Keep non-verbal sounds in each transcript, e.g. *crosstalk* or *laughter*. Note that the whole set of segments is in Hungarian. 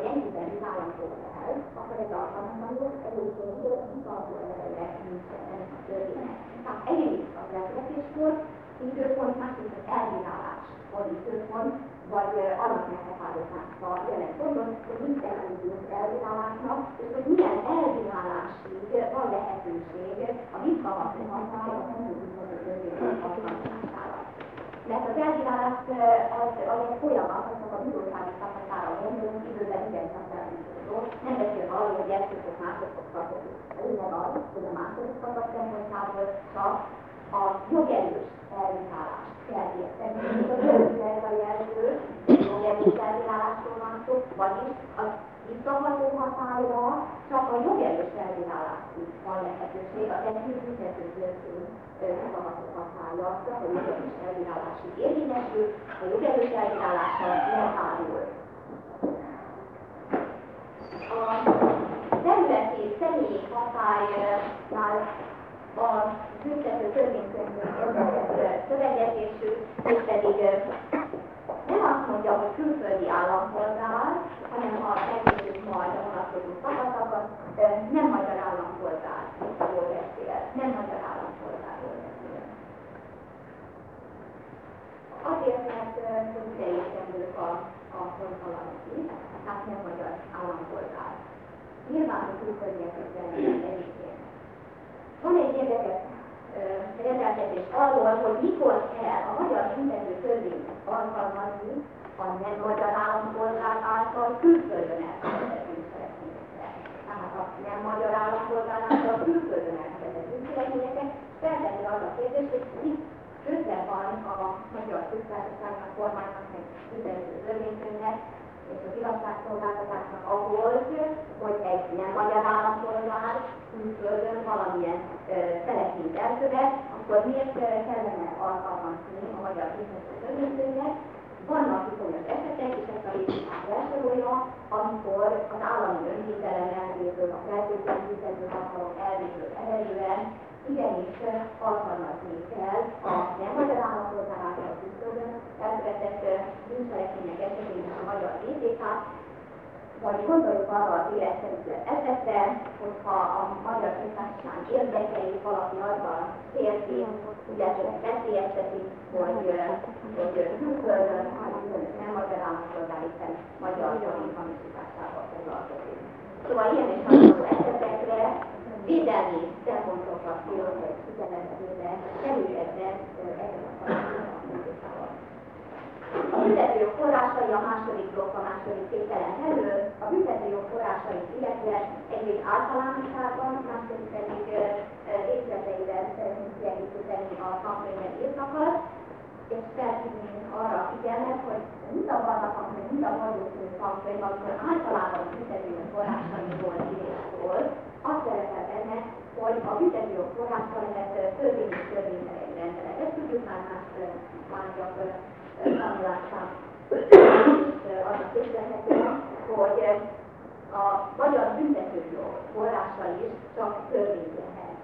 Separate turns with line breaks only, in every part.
hogy ennyiben állampolgár el, akkor ez alkalmatlanul egyébként visszaadóelőre nincsen történet. Tehát egyrészt a vezetéskor időpont, másrészt az elbírálás az időpont, vagy annak meghatározása jelen ponton, hogy mit tekintünk elbírálásnak, és hogy milyen elbírálásig van lehetőség a visszahatóhatára, a. Mert az elbírálás az, az egy folyamat, azok a bírósági szakaszára gondolunk, időben szakszerűző. Nem beszélve arról, hogy elsőfok, másodfok, stb. A lényeg az, hogy a második szakasz szempontjából csak a jogerős elbírálás kell érteni. A jogerős elbírálásról van szó, vagyis az visszaható hatályra csak a jogerős elbírálásig van lehetőség, a egyik büntető visszaható hatálya csak a jogerős elbírálásig érvényesül, a jogerős elbírálással nem árul. A területi személyi hatálynál a büntető törvénykönyvünk szövegezésű, és pedig nem azt mondja, hogy külföldi állampolgár, hanem ha megnézzük majd a vonatkozó szakaszokat, nem magyar állampolgár, jól beszél, nem magyar állampolgárról beszél. Azért, mert teljesen a, a konzalati, tehát nem magyar állampolgár. Nyilván a külföldiekben egyébként. Van egy érdekes rendelkezés arról, hogy mikor kell a magyar büntető törvényt alkalmazni a nem magyar állampolgár által külföldön elkövetett bűncselekményekre. Tehát a nem magyar állampolgár által külföldön elkövetett bűncselekményeket feltenni az a kérdés, hogy itt köze van a magyar köztársaságnak, kormánynak, meg büntető törvénykönyvnek, és az igazságszolgáltatásnak ahhoz, hogy egy nem magyar állampolgár külföldön valamilyen szelektív elkövet, akkor miért kellene alkalmazni a magyar büntető törvénykönyvet, vannak bizonyos esetek, és ezt a részét felsorolja, amikor az állami önvédelem elvétől, a feltétlenül büntető hatalom elvétől eredően igenis alkalmazni kell a nem magyar állampolgár által külföldön elkövetett bűncselekmények esetében a magyar btk vagy gondoljuk arra az életszerűtlen esetre, hogyha a magyar köztársaság érdekeit valaki azzal érti, ugye veszélyezteti, hogy, hogy külföldön, nem magyar állampolgár, hiszen magyar jogi hamisításával foglalkozik. Szóval ilyen és hasonló esetekre védelmi szempontokat figyelembe véve kerülhetne ezen a a büntetőjog forrásai a második blokk a második tételen elő, a büntetőjog forrásait illetve egyrészt általánosságban, másrészt pedig részleteiben szeretnénk kiegészíteni a tankönyvben írtakat, és felhívni arra a figyelmet, hogy mind a vannak, mind a valószínű tankönyv, amikor általában büntetőjog forrásairól írás szól, azt szerepel benne, hogy a büntetőjog forrása lehet törvényi törvénytelen rendelet. Ezt tudjuk már más tanulásán. Az a képzelhető, hogy a magyar büntetőjog forrása is csak törvény lehet.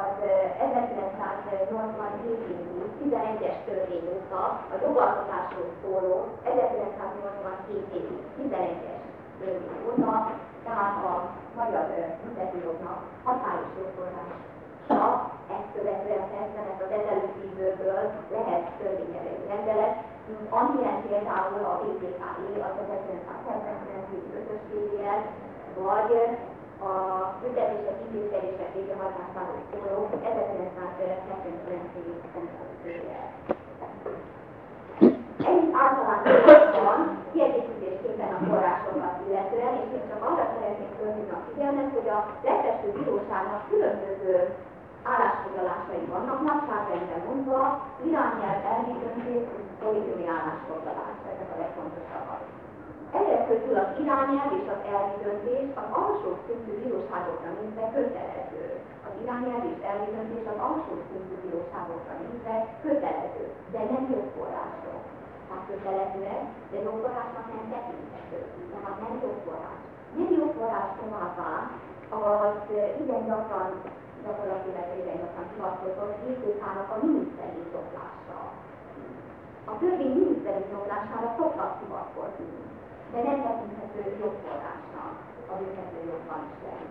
Az 1987 évi 11-es törvény óta a jogalkotásról szóló 1987 évi 11-es törvény óta, tehát a magyar büntetőjognak hatályos jogforrása ezt követően tesztenek az ezelőtti időből lehet törvényelő rendelet, amilyen például a BPKI, az 1975-ös TVL, vagy a büntetések intézkedések végrehajtásáról szóló 1979 évi egy általánosságban kiegészítésképpen a forrásokat illetően, és én csak arra szeretnék fölhívni a figyelmet, hogy a legfelső bíróságnak különböző állásfoglalásai vannak, nagyságrendben mondva, irányelv elvi döntés, politikai állásfoglalás, ezek a legfontosabbak. Ezek közül az irányelv és az elvi döntés az alsó szintű bíróságokra nézve kötelező. Az irányelv és elvi döntés az alsó szintű bíróságokra nézve kötelező, de nem jogforrások. Kötelezőek, de jogforrásnak nem tekinthető. Tehát nem jogforrás. Nem jogforrás továbbá, az igen gyakran gyakorlatilag irányzatlan hivatkozott JTK-nak a miniszteri indoklása. A törvény miniszteri indoklására szoktak hivatkozni. de nem tekinthető jogforrásnak a büntetőjogban sem.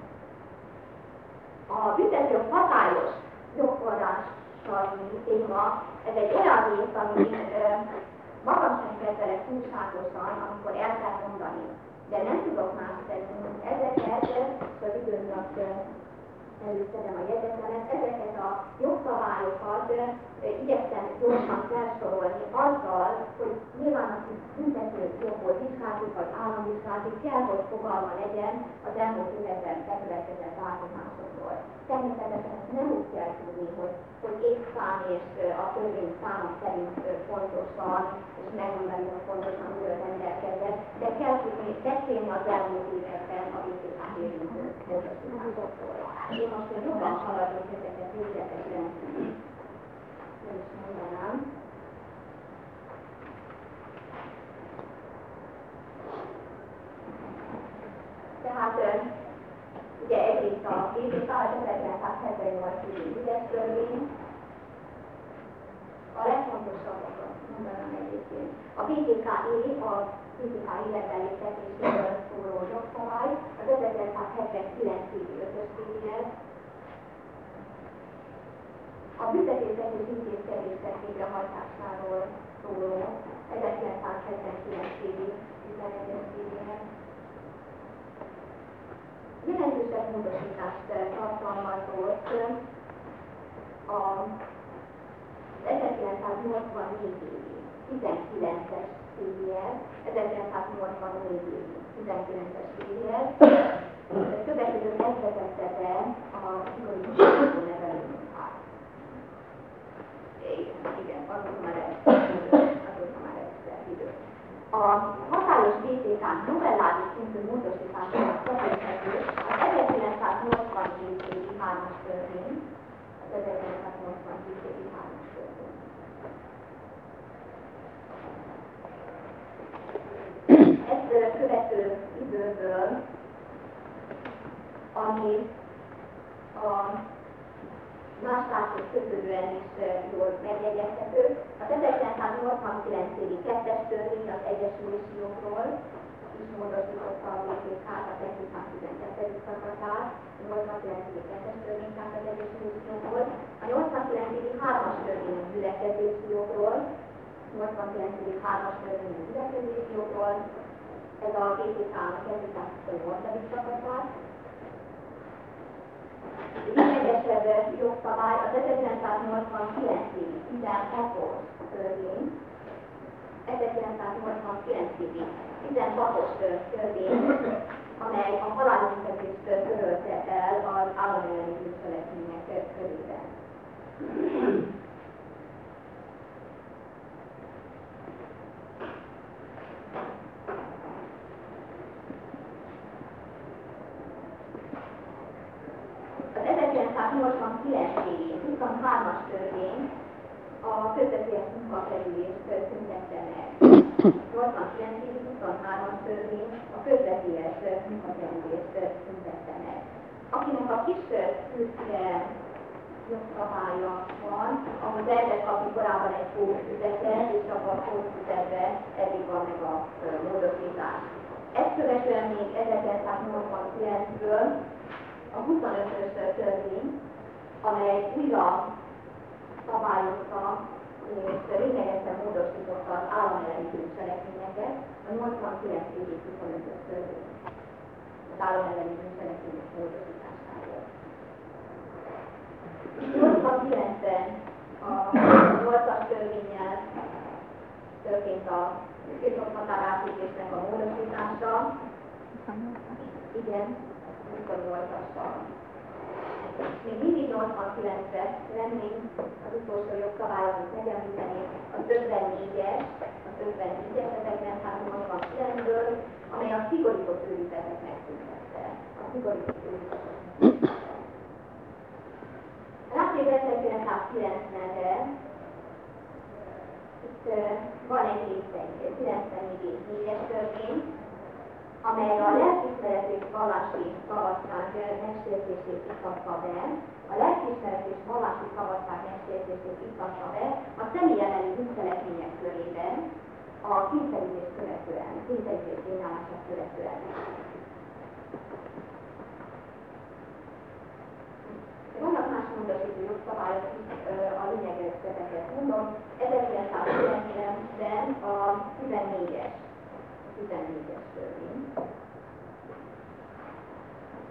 A büntetőjog hatályos jogforrással téma, ez egy olyan rész, ami magam sem kezelek túlságosan, amikor el kell mondani. De nem tudok más tenni, ezeket az időnök előszedem a jegyetemet, ezeket a jogszabályokat igyekszem gyorsan felsorolni azzal, hogy nyilván a büntető jogból vizsgálatok vagy államvizsgálatok kell, hogy fogalma legyen az elmúlt években bekövetkezett változásokról. Természetesen ezt nem úgy kell tudni, hogy, hogy egy szám és a törvény száma szerint pontosan, és megmondani, hogy pontosan miről rendelkezett, de kell tudni beszélni az elmúlt években a BTK érintő módosításokról. Én most jobban haladok ezeket végletesen is mondanám. Tehát ugye egyrészt a 1978 ügyes törvény, a legfontosabbakat mondanám egyébként. A BTKI, a BTK illegális szóló jogszabály, az 1979-ig 5-ös a büntetésszerű intézkedések végrehajtásáról szóló 1979 évi 11-es cikkben jelentősebb módosítást tartalmazott a 1984 évi 19-es cikkben, 1984 évi 19-es cikkben következő megvezetette be a nevelő igen, azóta már *coughs* azóta már egyszer idő. A hatályos BTK novellális szintű módosításának tekinthető az 1987 évi 3-as törvény, az 1987 évi 3-as törvény. Ezt követő időből, ami a más pártok kötődően is jól megjegyezhető. Az 1989 évi kettes törvény az egyesülési jogról is módosította a VPK, a 212. szakaszát, a 89 évi kettes törvény, tehát az egyesülési jogról, a 89 évi hármas törvény gyülekezési jogról, 89 évi hármas törvény gyülekezési jogról, ez a VPK-nak 208. szakaszát, legegyesebb jogszabály az 1989-i 16-os törvény, 1989-i 16-os törvény, amely a halálbüntetést törölte el az állami bűncselekmények körében. Évi 23-as törvény a közvetlen munkakerülést szüntette meg. 89 évi 23-as törvény a közvetés munkakerülést szüntette meg. Akinek a kis szűkre jogszabálya van, ahhoz lehetett kapni korábban egy pótfüzetet, és abban a pótfüzetben eddig van meg a módosítás. Ezt követően még 1989-ből a 25-ös törvény amely újra szabályozta és lényegesen módosította az államelleni bűncselekményeket a 89 évi 25 törvény az államelleni bűncselekmények módosításáról. 89-ben a 8-as törvényel történt a határátítésnek a módosítása. Igen, 28-assal még mindig 89-re lennénk az utolsó jogszabály, amit megemlíteni, az 54-es, az 54-es 1989-ből, amely a szigorított őrizetet megszüntette. A szigorított őrizetet. Rátérő 1990-re itt van egy része, 94-es törvény, amely a lelkismeret és vallási szabadság megsértését itatta be, a lelkismeret és vallási szabadság megsértését itatta be a személy elleni bűncselekmények körében, a kényszerítés követően, kényszerítés tényállását követően. Vannak más módosító jogszabályok, a lényegeteket mondom. 1990-ben a 14-es, 14-es törvény.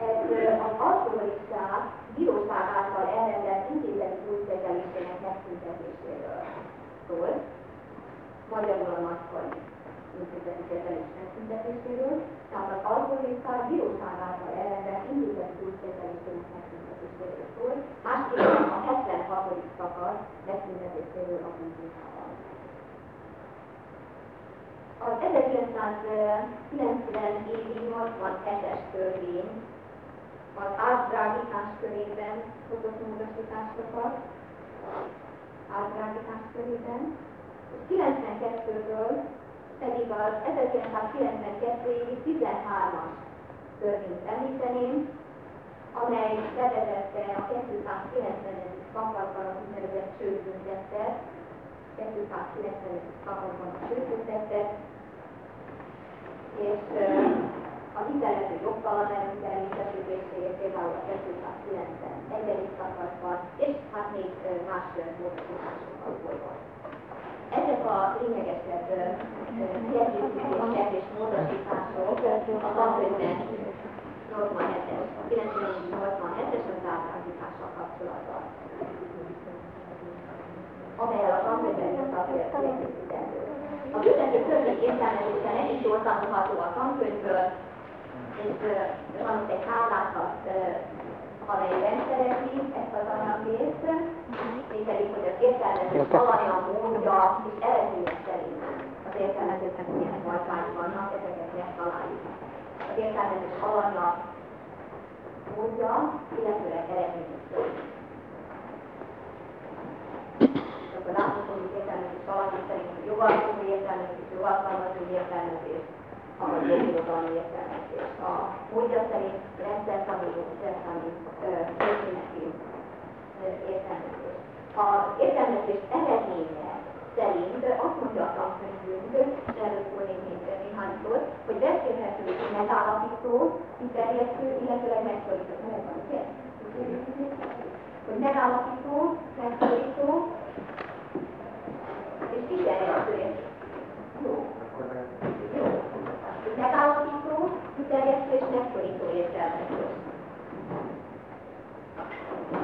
Ez az alkoholisták bíróság által elrendelt intézeti újkezelésének megszüntetéséről szól. Magyarul a nagykori intézeti kezelés megszüntetéséről, tehát az alkoholisták bíróság által elrendelt intézeti újkezelésének megszüntetéséről szól, másképpen a 76. szakasz megszüntetéséről a bűntunkában. Az 1990 évi 87-es törvény az átdrágítás körében hozott módosításokat, átdrágítás körében, 92-ről pedig az 1992 évi 13-as törvényt említeném, amely bevezette a 290. szakaszban az úgynevezett sőbüntettet, 290. szakaszban a sőbüntettet, és a hitelező jogtalan visszasítésére például a 291. szakaszban, és hát még más módosításokkal volt. Ezek a lényegesebb kiegészítések és módosítások a tankönyvben 87-es, 97-es az átállítással kapcsolatban, amelyel a tankönyvben szakért kiegészítendő. A büntető törvény értelmezése nem is jól tanulható a tankönyvből, és van itt egy hálázat, amely rendszerezi ezt az anyagrészt, mégpedig, hogy az értelmezés alanya, módja és eredménye szerint az értelmezésnek milyen voltmányok vannak, ezeket megtaláljuk. Az értelmezés alanya, módja, illetőleg eredménye szerint. Látok, hogy értelmezés alanya szerint a jogalkotó értelmezés, jogalkalmazó értelmezés, a jogirodalmi értelmezés. A módja szerint rendszertanuló, rendszertanuló történeti értelmezés. Az értelmezés eredménye szerint azt mondja a tankönyvünk, erről szólnék még néhány szót, hogy beszélhető megállapító, kiterjesztő, illetőleg megszorító. Hogy megállapító, megszorító, kiterjesztő. Jó. Jó megállapító, kiterjesztő és megszorító értelmezés.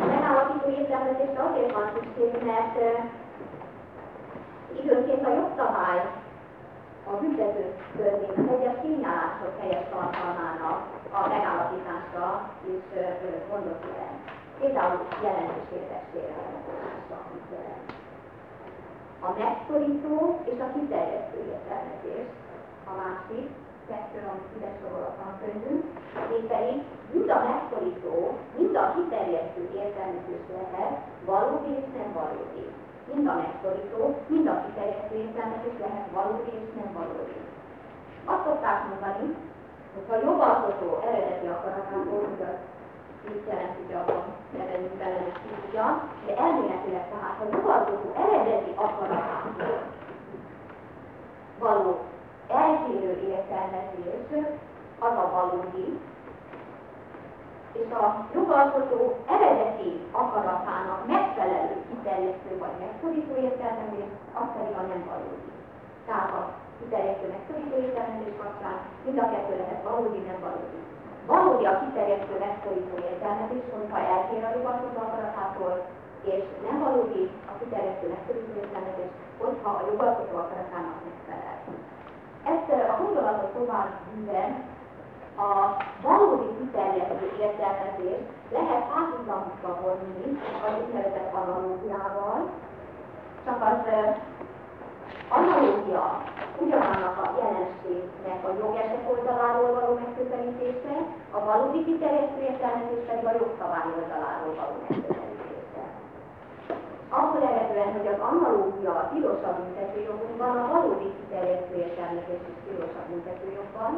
A megállapító értelmezésre azért van szükség, mert időnként a jogszabály a büntető törvény egyes tényállások helyes tartalmának a megállapításra is gondot jelent. Például jelentős érdeksére A megszorító és a kiterjesztő értelmezés a másik, kettő, amit ide sorol a tankönyvünk, mégpedig mind a megszorító, mind a kiterjesztő értelmezés lehet valódi és nem valódi. Mind a megszorító, mind a kiterjesztő értelmezés lehet valódi és nem valódi. Azt szokták mondani, hogy ha jogalkotó eredeti akaratából, hogy az mit jelent gyakran, nevezünk bele, hogy tudja, de elméletileg tehát a jogalkotó eredeti akaratából való eltérő értelmezés az a valódi, és a jogalkotó eredeti akaratának megfelelő kiterjesztő vagy megszorító értelmezés, az pedig a nem valódi. Tehát a kiterjesztő megszorító értelmezés kapcsán mind a kettő lehet valódi, nem valódi. Valódi a kiterjesztő megszorító értelmezés, hogyha eltér a jogalkotó akaratától, és nem valódi a kiterjesztő megszorító értelmezés, hogyha a jogalkotó akaratának megfelel. Ezt a gondolatot tovább bűven a valódi kiterjedő értelmezés lehet párhuzamokba vonni az úgynevezett analógiával, csak az analógia. Ugyanannak a jelenségnek a jogesek oldaláról való megközelítése, a valódi kiterjedő értelmezés pedig a jogszabály oldaláról való megközelítése. Abból eredően, hogy az analógia a tilosabb büntetőjogunkban, a valódi kiterjedő értelmezés is tilosabb büntetőjogban,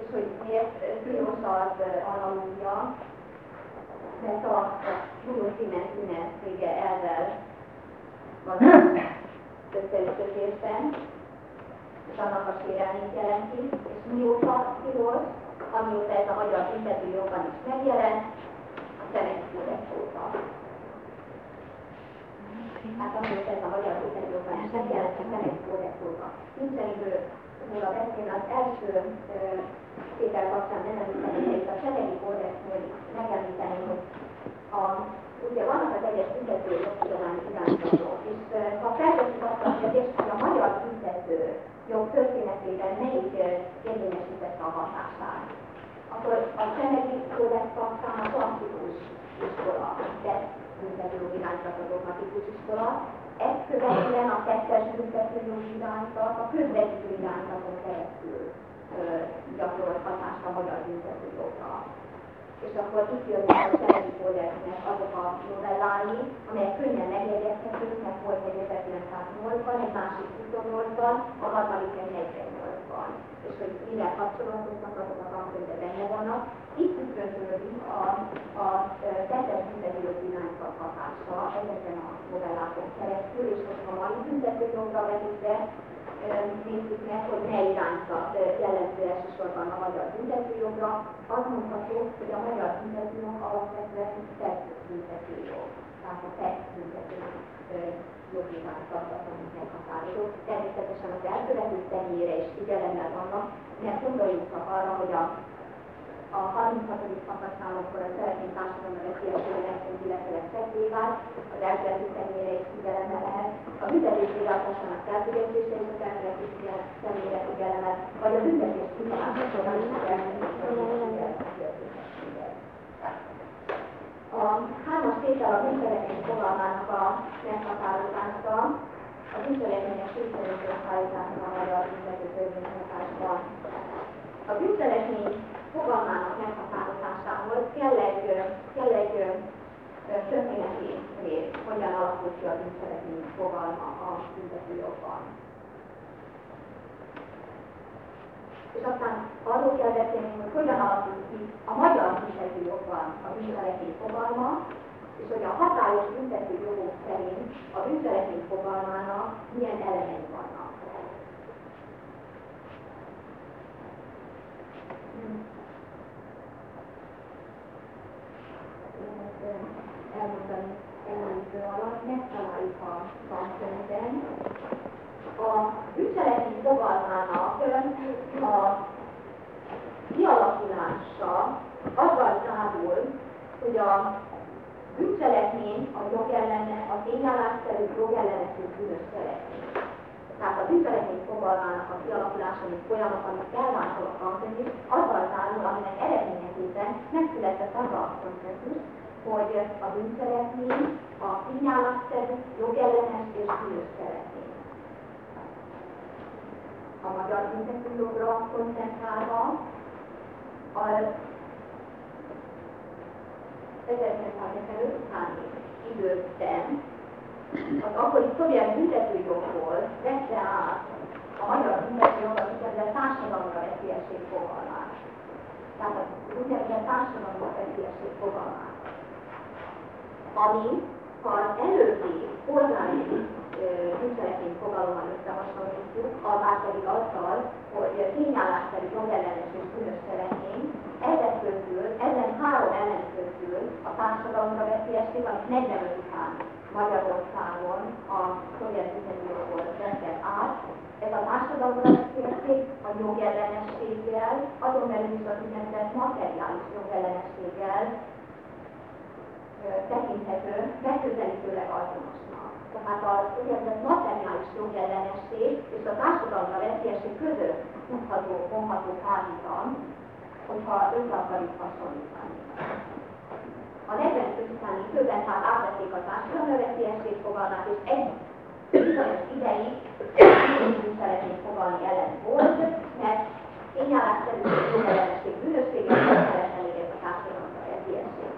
és hogy miért tilos az analógia, mert a Bruno Siemens elvel van *clears throat* összeütötésben, és annak a sérelmét jelenti, és mióta tilos, amióta ez a magyar büntetőjogban is megjelent, a Szemeti Kódex óta. Hát amióta ez a magyar büntetőjogban is megjelent, a Szemeti Kódex óta. Nincseniből róla beszélni, az első tétel kapcsán nem említeni, hogy a Szemeti Kódexnél megemlíteni, hogy a ugye vannak az egyes büntető jogtudományi irányzatok, és ha feltesszük azt a kérdést, hogy a magyar büntető jog történetében melyik érvényesítette a hatását, akkor a Szemegi Kódex kapcsán a klasszikus iskola, de büntető irányzat a dogmatikus iskola, ezt követően a kettes büntető irányzat a közvetítő irányzaton keresztül gyakorolt hatást a magyar büntető jogra és akkor itt jönnek a Szenedi Kódexnek azok a novellái, amelyek könnyen megjegyezhetők, mert volt egy 1908-ban, egy másik 28-ban, a harmadik egy 48-ban. És hogy mivel kapcsolatoznak, azok a tankönyvek benne vannak. Itt tükröződik a, a tettes büntetőjog irányzat hatása ezeken a novellákon keresztül, és most a mai büntetőjogra vetítve nézzük meg, hogy mely irányzat jellemző elsősorban a magyar büntetőjogra. Azt mondható, hogy a magyar büntetőjog alapvetően tett büntetőjog. Tehát a tett büntető jogi irányzatot, amit meghatározó. Természetesen az elkövető személyére is figyelemmel vannak, mert gondoljunk arra, hogy a a 36. szakasznál, akkor a szeretnénk társadalomra kiesőnek, illetve fekvé vált, az elkövető személyre is figyelemmel lehet, a büntetés végrehajtásának felfüggesztése és az elkövető személyre figyelemmel, vagy a büntetés során is a hármas tétel a bűncselekmény fogalmának a meghatározása, a bűncselekmények szükségletes szállítása a magyar büntető törvényhatásban. A bűncselekmény fogalmának meghatározásához kell egy, kell egy történeti rész, hogyan alakult ki a bűncselekmény fogalma a büntetőjogban. És aztán arról kell beszélni, hogy hogyan alakult ki a magyar büntetőjogban a bűncselekmény fogalma, és hogy a hatályos büntetőjogok szerint a bűncselekmény fogalmának milyen elemei vannak. Hmm. elmondani ennyi idő alatt, megtaláljuk a tankönyvben. A bűncselekmény fogalmának a kialakulása azzal zárul, hogy a bűncselekmény a jogellene, a tényállásszerű jogellenes és bűnös cselekmény. Tehát a bűncselekmény fogalmának a kialakulása, mint folyamat, amit elvásol a tankönyv, azzal zárul, aminek eredményeképpen megszületett az a konszenzus, hogy a bűncselekmény a kínállatszerű, jogellenes és bűnös cselekmény. A magyar büntetőjogra koncentrálva a 1945 utáni időben az akkori szovjet büntetőjogból vette át a magyar büntetőjog az úgynevezett társadalomra veszélyesség fogalmát. Tehát az úgynevezett társadalomra veszélyesség fogalmát ami az előbbi polgári bűncselekmény fogalommal összehasonlítjuk, a már pedig azzal, hogy tényállásszerű jogellenes és bűnös cselekmény, ezek közül, ezen három ellen közül a társadalomra veszélyesség, amit 45 után Magyarországon a szovjet büntetőjogból veszett át, ez a társadalomra veszélyesség a jogellenességgel, azon belül is az úgynevezett materiális jogellenességgel tekinthető megközelítőleg azonosnak. Tehát az úgynevezett materiális jogellenesség és a társadalomra veszélyesség között tudható, vonható párhuzam, hogyha össze akarjuk hasonlítani. A 45 utáni időben tehát átvették a társadalomra veszélyesség fogalmát, és egy bizonyos ideig nem szeretnék fogalni ellen volt, mert tényállásszerű jogellenesség bűnösséget nem szeretne még ez a társadalomra veszélyesség.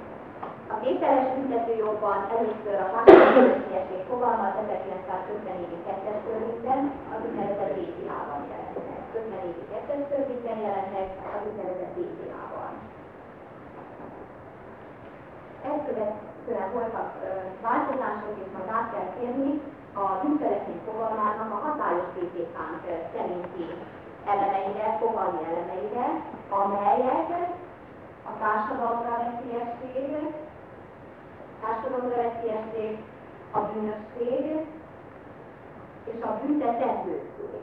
A képteles büntetőjogban először a társadalmi fogalmat 1954 2-es törvényben, az úgynevezett BTA-ban jelent meg. 54 2-es törvényben jelent az úgynevezett BTA-ban. Ezt követően voltak változások, és majd át kell kérni, a bűncselekmény fogalmának a hatályos kritikánk szerinti elemeire, fogalmi elemeire, amelyek a társadalomra veszélyesség, társadalomra veszélyesség, a bűnösség és a büntetendőség.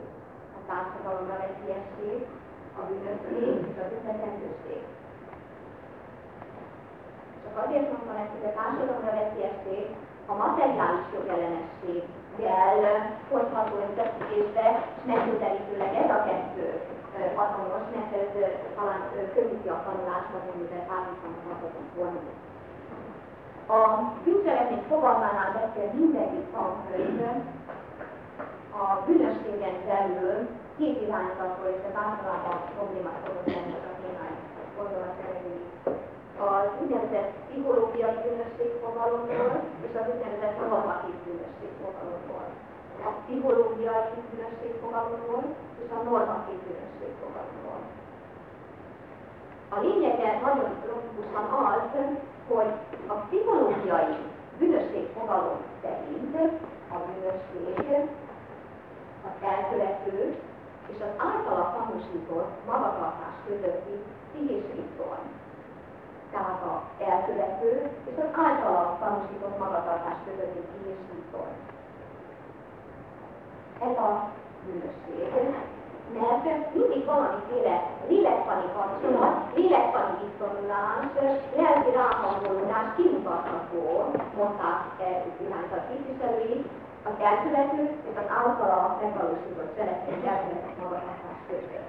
A társadalomra veszélyesség, a bűnösség és a büntetendőség. Csak azért mondtam ezt, hogy a társadalomra veszélyesség a materiális jogellenesség-gel folytható összefüggésbe, és megközelítőleg ez a kettő azonos, mert ez talán könnyíti a tanulást, amiben párhuzamosan volna. A bűncselekmény fogalmánál beszél mindegyik tankönyv a bűnösségen belül két irányzatról, és ez általában problémát szokott lenni a néhány gondolat erejéig az úgynevezett pszichológiai bűnösség fogalomról és az úgynevezett normatív bűnösség fogalomról. A pszichológiai bűnösség fogalomról és a normatív bűnösség fogalomról. A lényege nagyon logikusan az, hogy a pszichológiai bűnösség fogalom szerint a bűnösség az elkövető és az általa tanúsított magatartás közötti pszichés viszony tehát a elkövető és az általa tanúsított magatartás közötti ki és viszony. Ez a bűnösség. Mert mindig valamiféle lélektani kapcsolat, lélektani viszonyulás, lelki ráhangolódás kimutatható, mondták irányzat képviselői, az elkövető és az általa megvalósított cselekmény elkövetett magatartás között.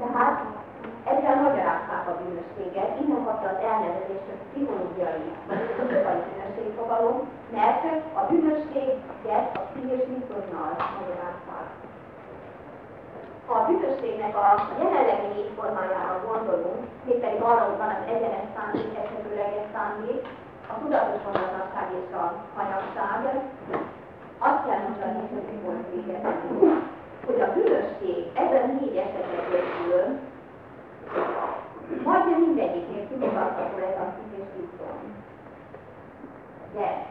Tehát ezzel magyarázták a bűnösséget, innen kapta az elnevezést a pszichológiai vagy bűnösség fogalom, mert a bűnösséget a pszichés viszonynal magyarázták. Ha a bűnösségnek a jelenlegi formájára gondolunk, mégpedig arra, hogy van az egyenes szándék, esetőleges szándék, a tudatos vonatosság és a hanyagság, azt kell mondani, hogy volt véget, hogy a bűnösség ezen négy esetet közül Majdnem mindegyiknél kimutatható ez a és viszony. De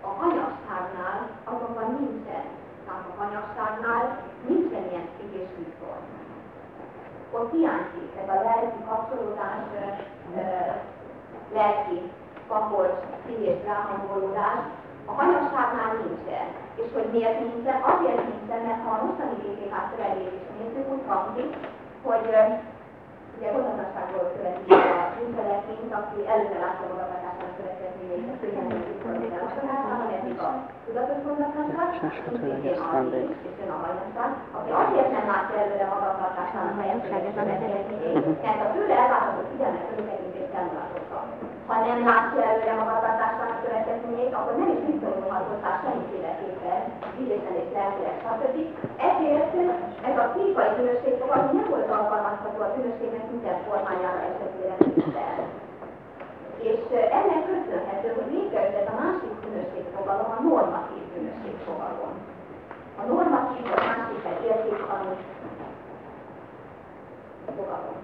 a hanyagságnál azonban nincsen. Tehát a hanyagságnál nincsen ilyen és viszony. Ott hiányzik ez a lelki kapcsolódás, lelki kapocs, szívés ráhangolódás, a hanyagságnál nincsen. És hogy miért nincsen? Azért nincsen, mert ha a mostani szövegét is nézzük, úgy hangzik, hogy ugye gondatlanságból születik a bűncselekményt, aki előre látta magatartásnak következményeit, a könnyen hanem eddig a tudatos a és a hajlandság, aki azért nem látja előre magatartásának a következményeit, mert a tőle elvárható figyelmet körültekintést nem látotta. Ha nem látja előre magatartásának következményeit, akkor nem is hozzá semmiféleképpen, idézen és lelkileg, stb. Ezért ez a fizikai bűnösség fogalom nem volt alkalmazható a bűnösségnek minden formájára esetére. És ennek köszönhető, hogy létrejött a másik bűnösség fogalom, a normatív bűnösség fogalom. A normatív a másik egy értéktanú fogalom.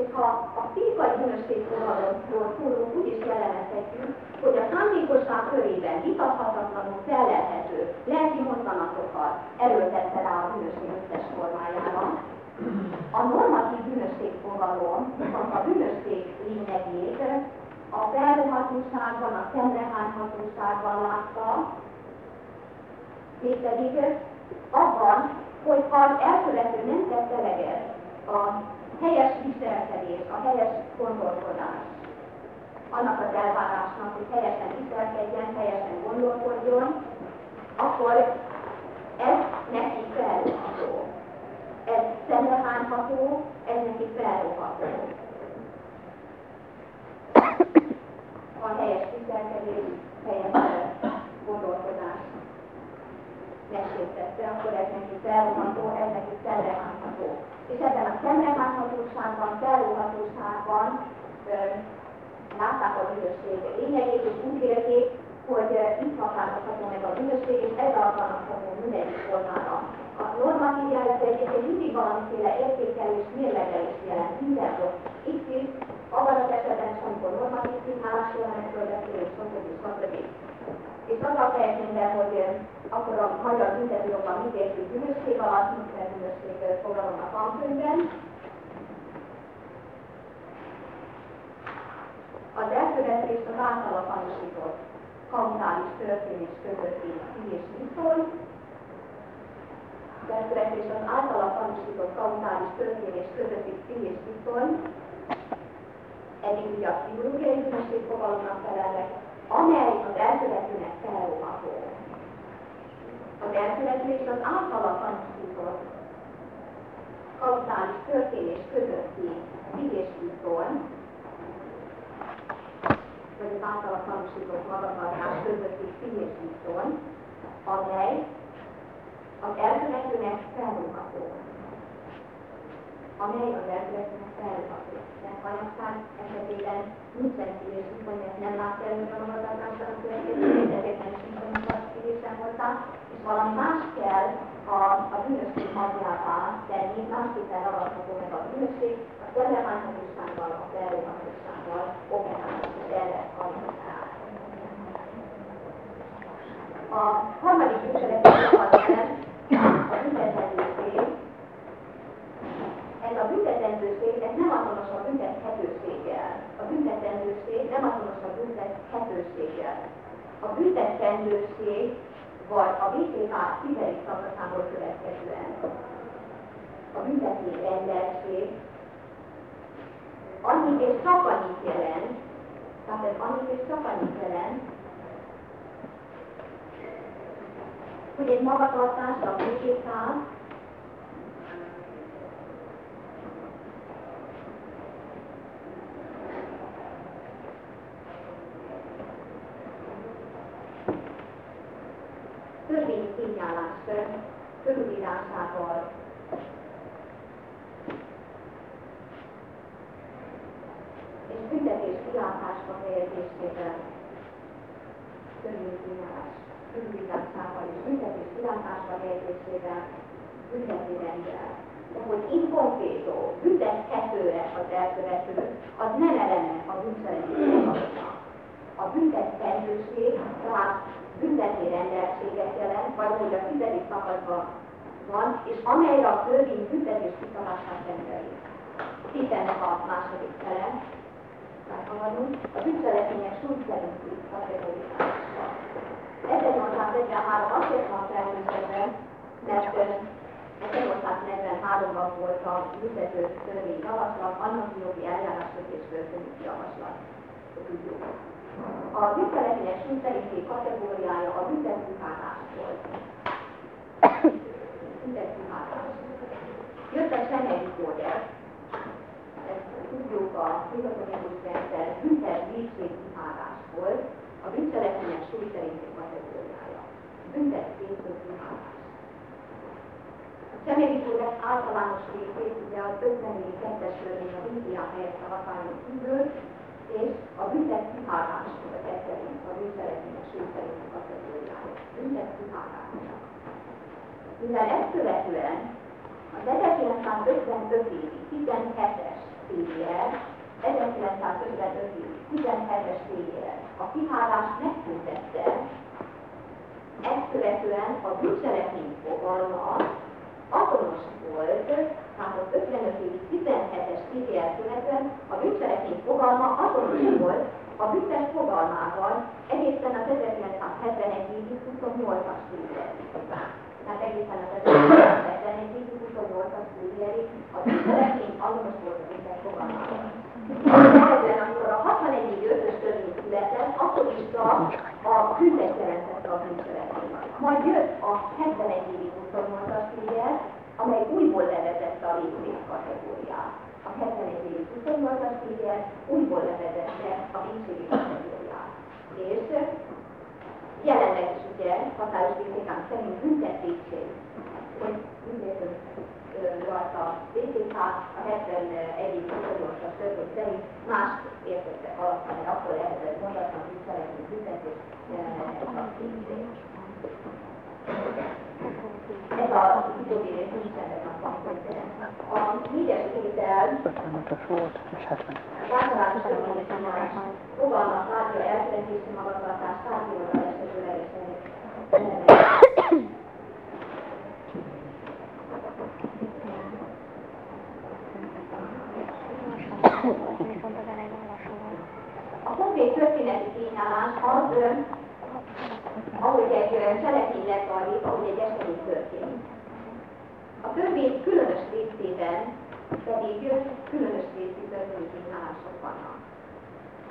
És ha a fizikai bűnösség fogalomról szólunk, úgy is jellemezhetjük, hogy a szándékosság körében vitathatatlanul felelhető lelki mozzanatokat erőltette rá a bűnösség összes formájára, a normatív bűnösség fogalom, a bűnösség lényegét a felruhatóságban, a szemrehányhatóságban látta, mégpedig abban, hogy ha az elkövető nem tett eleget a helyes viselkedés, a helyes gondolkodás, annak az elvárásnak, hogy helyesen viselkedjen, helyesen gondolkodjon, akkor ez neki felruható ez szemrehányható, ez neki felrúgható. A helyes viselkedés, helyes gondolkodás megsértette, akkor ez neki felrúgható, ez neki szemrehányható. És ebben a szemrehányhatóságban, felrúghatóságban látták a bűnösség lényegét, és úgy érték, hogy itt határozható meg a bűnösség, és ez alkalmazható mindegyik formára a normatív jelleg egyébként mindig valamiféle értékelés, mérlegelés jelent mindenhol. Itt is, abban az esetben, amikor normatív színhálás jelenetről beszélünk, stb. stb. És azzal fejezném be, hogy akkor a magyar büntetőjogban mit értünk bűnösség alatt, kell bűnösség fogalom a tankönyvben. Az elkövetést az általa tanúsított kautális történés közötti és viszony, az elkövetést az általa tanúsított kautális történés közötti és viszony, eddig ugye a pszichológiai bűnösség fogalomnak felelnek, amely az elkövetőnek felróható. Az elkövetés az általa tanúsított kautális történés közötti és viszony, vagy az általa tanúsított magatartás közötti és viszony, amely az elkövetőnek felróható amely az elkövetőnek felható. De hajasztán esetében nincsen szívés viszony, mert nem lát előre a magatartásra a következőt, ezért nem szívésen hozzá, és valami más kell a, a bűnösség magjává tenni, másképpen ragadható meg a bűnösség, a relevánsatósággal, a felróhatósággal operálni, és erre hajasztán. A harmadik bűncselekmény a büntetendőség, ez a büntetendőség, ez nem azonos a büntethetőséggel. A büntetendőség nem azonos a büntethetőséggel. A büntetendőség vagy a BTK tizedik szakaszából következően a büntető rendelség annyit és csak annyit jelent, tehát ez annyit és csak annyit jelent, hogy egy magatartás a BTK törvényi tényállás körülírásával és büntetés kilátásba helyezésével törvényi tényállás körülírásával és büntetés kilátásba helyezésével bünteti rendel. De hogy itt konkrétó büntethetőre az elkövető, az nem eleme a bűncselekmény A büntethetőség, tehát büntetni rendelséget jelent, vagy hogy a tizedik szakaszban van, és amelyre a törvény büntetés kiszabását rendeli. Tizennek a második fele, meghaladunk, a bűncselekmények súly szerinti kategóriázása. 1843 azért van felhőzve, mert 1843-ban volt a büntető törvény javaslat, annak jogi eljáráskötésről szerinti javaslat. Tudjuk. A bűncselekmények szerinti kategóriája a büntetőhátás volt. Büntetőhátás. Jött a Schengeni kódex, ezt tudjuk a büntetőhátás rendszer büntet védségkihárás volt, a bűncselekmények súly szerinti kategóriája. Büntet védségkihárás. A Schengeni kódex általános részét ugye az 52-es törvény a Biblia helyett a hatályon kívül, és a büntet kihálás kettőünk, a bűncselekményes súlyszerint kategóriája. Büntet kihálása. Mivel ezt követően az 1955 évi 17-es TVR, 1955 évi 17-es TVR a kihálást megszüntette, ezt követően a bűncselekmény fogalma azonos volt, tehát az 55 évi 17-es TTL követően a bűncselekmény fogalma azonos volt a büntet fogalmával egészen az 1971 évi 28-as TTL-ig. Tehát egészen az 1971 évi 28-as TTL-ig a bűncselekmény azonos volt a büntet fogalmával. Ezen, amikor a 61 évi 5-ös törvény született, akkor is a, büntet jelentette a bűncselekmény. Majd jött a 71 évi 28-as TTL, amely újból levezette a végzés kategóriát. A 71 év 28-as figyel újból levezette a végzési kategóriát. És jelenleg is ugye hatályos BTK szerint büntetésség, hogy büntető volt a BTK a 71 28-as törvény szerint más értettek alapján, akkor lehetett mondatlan bűncselekmény büntetés jelenleg a. Ez a utóbbi rész nincs ennek a A négyes tétel
55-ös volt, és 70
az általános törvénytanulás fogalmat látja elszeretési magatartás esetőlegesen A konkrét történeti tényállás az, ahogy egy ö, cselekmény lezajlik, ahogy egy esemény történik. A törvény különös részében pedig különös részű tényállások vannak.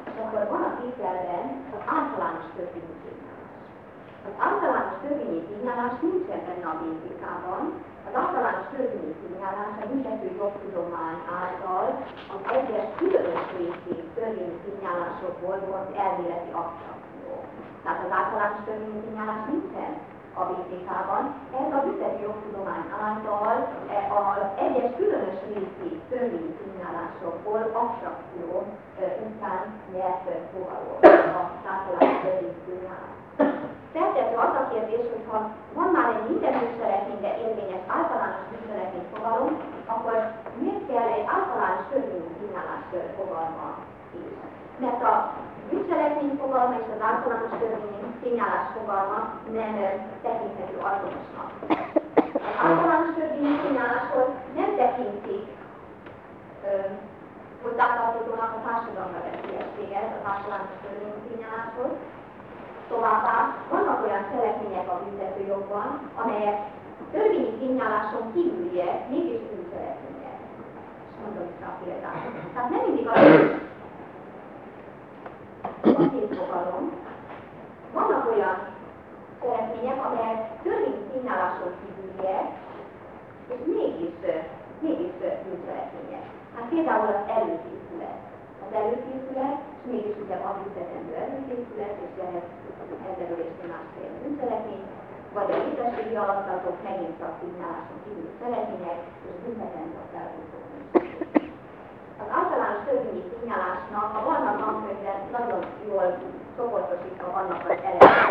És akkor van a tételben az általános történeti tényállás. Az általános törvényi tényállás nincsen benne a békikában, az általános törvényi tényállás a büntető jogtudomány által az egyes különös részét törvényi tényállásokból volt elméleti abstrakció. Tehát az általános törvényi tényállás nincsen a BTK-ban, ez a büntető jogtudomány által e, az egyes különös részét törvényi tényállásokból abstrakció e, után nyert fogalom az általános törvényi tényállás. Feltető az a kérdés, hogy ha van már egy minden bűncselekményre érvényes általános bűncselekmény fogalom, akkor miért kell egy általános törvényi tényállás fogalma is? Mert a bűncselekmény fogalma és az általános törvényi tényállás fogalma nem tekinthető azonosnak. Az általános törvényi tényálláshoz nem tekintik hozzátartozónak a társadalomra veszélyességet a általános törvényi tényálláshoz, Továbbá vannak olyan cselekmények a büntetőjogban, amelyek törvényi tényálláson kívüliek, mégis bűncselekmények. És mondom is a példát. Tehát nem mindig az, a két fogalom. Vannak olyan cselekmények, amelyek törvényi tényálláson kívüliek, és mégis, mégis bűncselekmények. Hát például az előkészület. Az előkészület, és mégis ugye van büntetendő előkészület, és ehhez elterülésnél másfél bűncselekmény, vagy a képességi alapzatok megint csak szignáláson kívül cselekmények, és büntetendő a felhúzó Az általános törvényi szignálásnak a vannak tankönyvben nagyon jól csoportosítva vannak az elemek.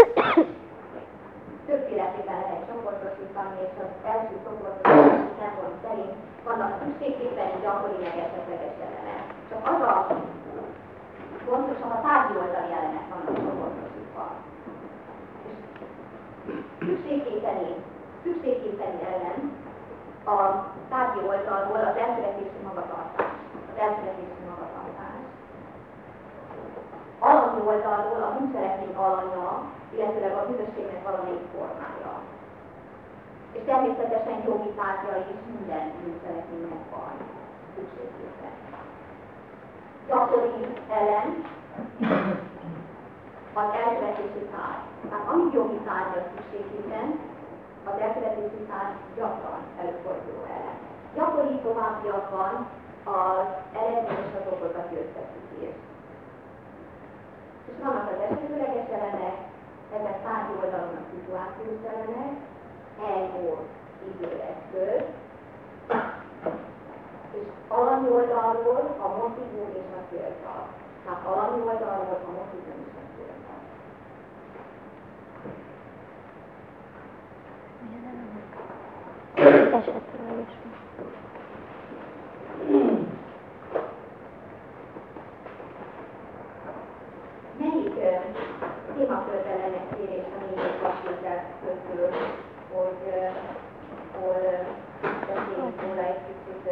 Többféleképpen lehet csoportosítani, és az első csoportosítási szempont szerint vannak szükségképpen gyakori meg esetleges elemek. Csak az a pontosan a tárgyi oldali elemek vannak csoportosítva. Szükségkéteni, szükségkéteni ellen a tárgyi oldalról az elkövetési magatartás, az elkövetési. Alapú oldalról a bűncselekmény alanya, illetőleg a bűnösségnek valamelyik formája. És természetesen jogi tárgya is minden bűncselekménynek van szükségképpen. Gyakori ellen az elkövetési tárgy. Tehát amit jogi tárgya szükségében, az elkövetési tárgy gyakran előforduló ellen. Gyakori továbbiakban az eredmény és az okozati összefüggés. Vannak az esetőleges elemek, ezek tárgyi oldalon szituációs elemek, elmúl időeszköz, és alany oldalról a motivum és a céltal. Tehát alany oldalról a motivum és a céltal. Melyik témakörbe lenne kérés a négyes vasúttel közül, hogy hol beszéljünk róla egy kicsit.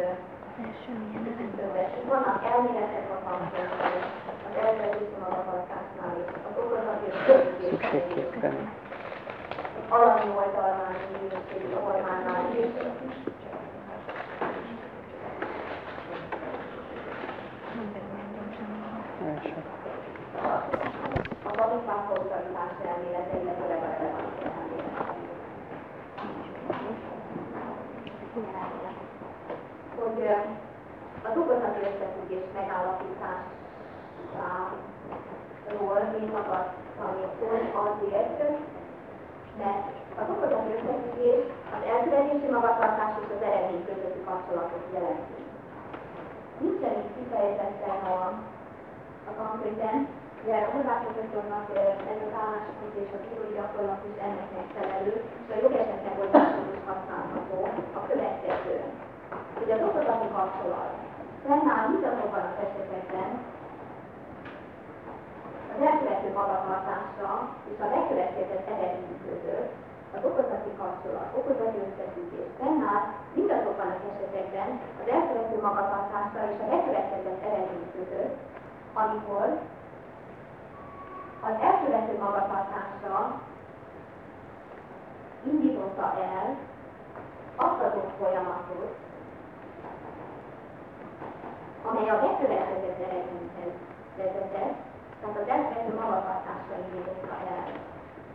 Vannak elméletek a tankönyvben, az elvetési magatartásnál is, az okozati
Szükségképpen.
alany oldalán, minőségi formánál is.
És
A autoritás elmélete, illetőleg a relevancia elmélete. Hogy az okozati összefüggés megállapításáról én magad tanítól azért, mert az okozati összefüggés az elkövetési magatartás és az eredmény közötti kapcsolatot jelenti. Nincsen itt kifejezetten a, a tankönyvben, de Horváth professzornak ez az álláspont és az írói gyakorlat is ennek megfelelő, és a jogeset megoldások is használható a következő. az okozati kapcsolat fennáll mindazokban az esetekben, az elkövető magatartásra és a bekövetkezett eredmény között az okozati kapcsolat, okozati összefüggés fennáll mindazokban az esetekben az elkövető magatartásra és a bekövetkezett eredmény között, amikor az elkövető magatartásra indította el azt az folyamatot, amely a bekövetkezett eredményhez vezetett, tehát az elkövető magatartásra indította el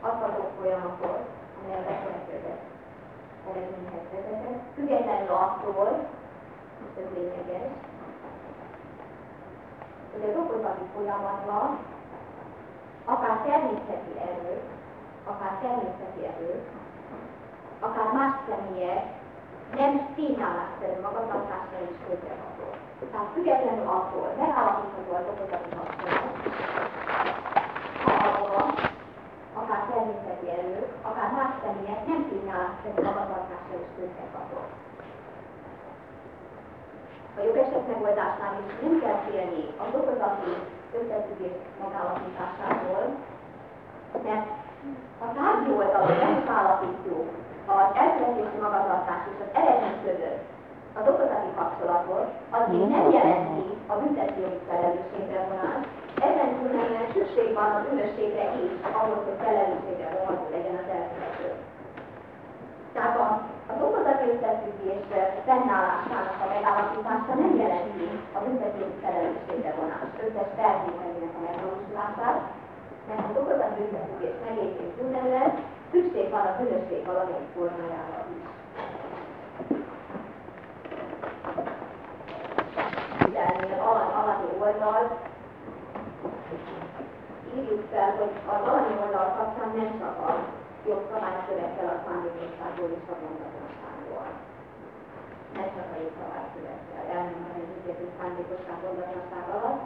azt az folyamatot, amely a bekövetkezett eredményhez vezetett, függetlenül attól, most ez lényeges, hogy az okozati folyamatban természeti erők, akár természeti erők, akár más személyek nem tényállásszerű magatartásra is közreható. Tehát függetlenül attól megállapítható az okozati kapcsolat, ha maga, akár természeti erők, akár más személyek nem tényállásszerű magatartásra is közreható. A jogeset megoldásnál is nem kell félni az okozati összefüggés megállapításából, mert a tárgyi oldalon nem állapítjuk az elkövetési magatartás és az eredmény között az okozati kapcsolatot, az még nem jelenti a büntetőjogi felelősségre vonás, ezen túlmenően szükség van a bűnösségre is, ahhoz, hogy felelősségre vonható legyen az elkövető. Tehát a, az okozati összefüggés fennállásának a megállapítása nem jelenti a büntetőjogi felelősségre vonás. Összes feltételének a megvalósulását, mert az okozati összefüggés megértés túlmenően szükség van a bűnösség valamelyik formájára is. Ennél alatti oldal írjuk fel, hogy az alatti oldal kapcsán nem csak a jogszabály követel a szándékosságból és a gondatlanságból. Nem csak a jogszabály követel, elmenve az ügyetű szándékosság gondatlanság alatt,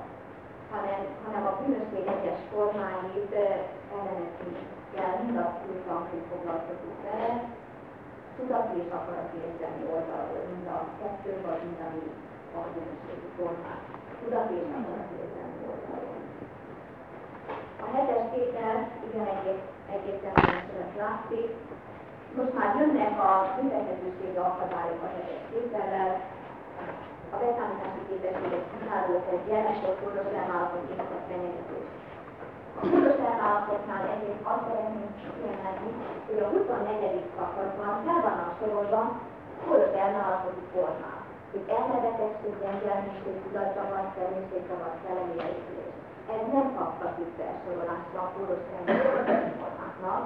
hanem, hanem a bűnösség egyes formáit ellenezni kell, mind a kültanként foglalkozik vele, tudati és akarati érzelmi oldalról, mind a kettő, vagy mind a mi a bűnösségi formák. Tudati és akarati érzelmi oldalról. A hetes tétel igen egyértelműen szület látszik. Most már jönnek a büntethetőségi akadályok a hetes tétellel, a beszámítási képességek kívánulók egy jelmesor fontos elválasztott éneket fenyegetés. A fontos elválasztottnál ezért azt szeretném kiemelni, hogy a 24. szakaszban fel vannak sorolva fontos elválasztott formák. Hogy elnevetettség, gyengjelműség, tudatzavar, természetzavar, szellemi elítélés. Ez nem kaphatjuk felsorolásra a fontos formáknak,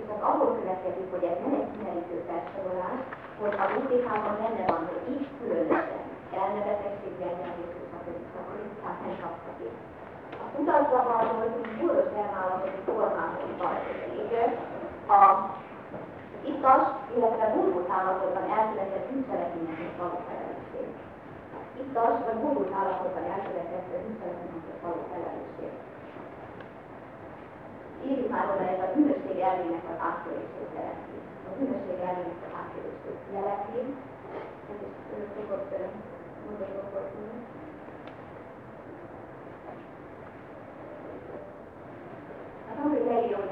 és az abból következik, hogy ez nem egy kimerítő felsorolás, hogy a UTH-ban benne van, hogy így különösen elnevetettséggel nyelvésző stb. stb. Tehát nem kapcsolik. A tudatzavarról súlyos elválasztott formához tartozik. A itas, illetve burgult állapotban elkövetett bűncselekményeknek való felelősség. Itas vagy burgult állapotban elkövetett bűncselekményeknek való felelősség. Írjuk már oda, ez a bűnösség elvének az áttörését jelenti. A bűnösség elvének az áttörését jelenti. Ez is szokott a tanulói legjobb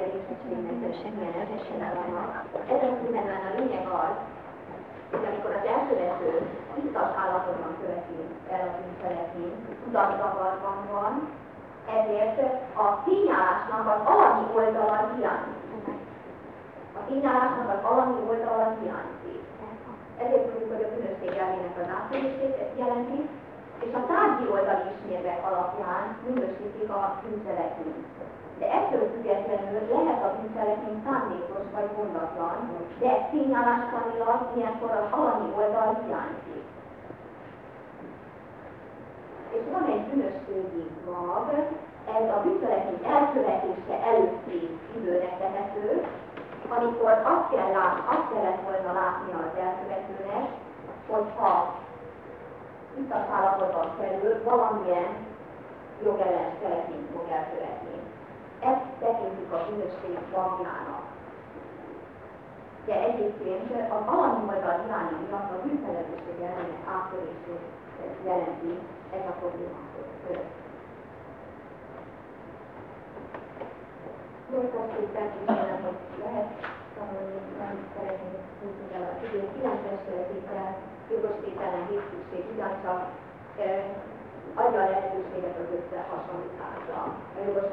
Ezen túlmenően a lényeg az, hogy amikor az elkövető tisztas állapotban követi el a bűncselekményt, tudatzavarban van, ezért a tényállásnak az alami oldala hiányzik. A tényállásnak az alami oldala hiányzik. Ezért tudjuk, hogy a bűnösség elvének az átérését jelenti, és a tárgyi oldali ismérvek alapján minősítik a bűncselekményt. De ettől függetlenül lehet a bűncselekmény szándékos vagy gondatlan, de tényállástanilag ilyenkor az alami oldal hiányzik. És van egy bűnösségi mag, ez a bűncselekmény elkövetése előtti időre tehető, amikor azt, kell lát, azt kellett volna látni az elkövetőnek, hogyha itt a állapotban kerül, valamilyen jogellenes cselekményt fog elkövetni. Ezt tekintjük a bűnösség magjának. de egyébként az alami oldal irányi miatt a bűnfelelősség ellenek áttörését jelenti ez a probléma. Gyorsan kísérem, hogy lehet tanulni, nem szeretnék húzni el az idő. 9-es tétel, jogos tételen hétszükség ugyancsak adja a a jogos.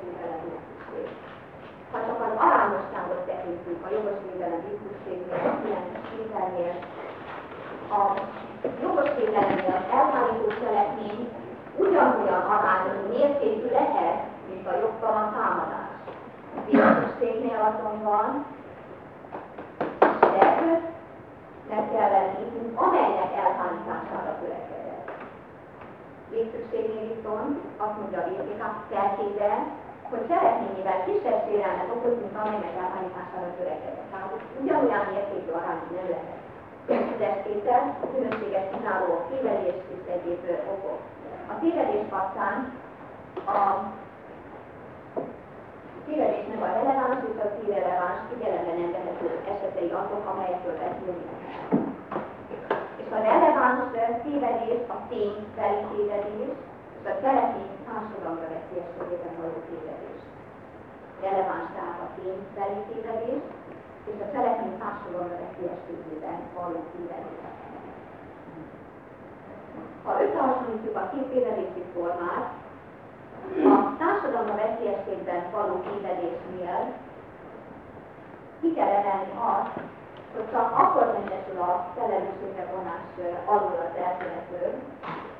Ha csak az arányosságot tekintjük a jogos védelem hétszükségnél, a 9-es tételnél, a ugyanolyan arányos mértékű lehet, mint a jogtalan támadás Vészségnél azonban meg kell venni, amelynek elhánítására törekedett. Végszükségnél viszont azt mondja a vészékak feltéve, hogy cselekményével kisebb sérelmet okoz, mint amelynek elhánítására törekedett. Tehát ugyanolyan mértékű arány nem lehet. Testétel, a különbséget kínáló tévedés és egyéb okok. A tévedés kapcsán a tévedésnek a releváns és az irreleváns figyelembe nem vehető esetei azok, amelyekről beszélni És a releváns tévedés a ténybeli tévedés, és a cselekmény társadalomra veszélyességében való tévedés. Releváns tehát a ténybeli tévedés, és a cselekmény társadalomra veszélyességében való tévedés. Ha összehasonlítjuk a két formát, a társadalma veszélyességben való tévedésnél ki kell emelni azt, hogy csak akkor mentesül a felelősségre vonás alul az elkövető,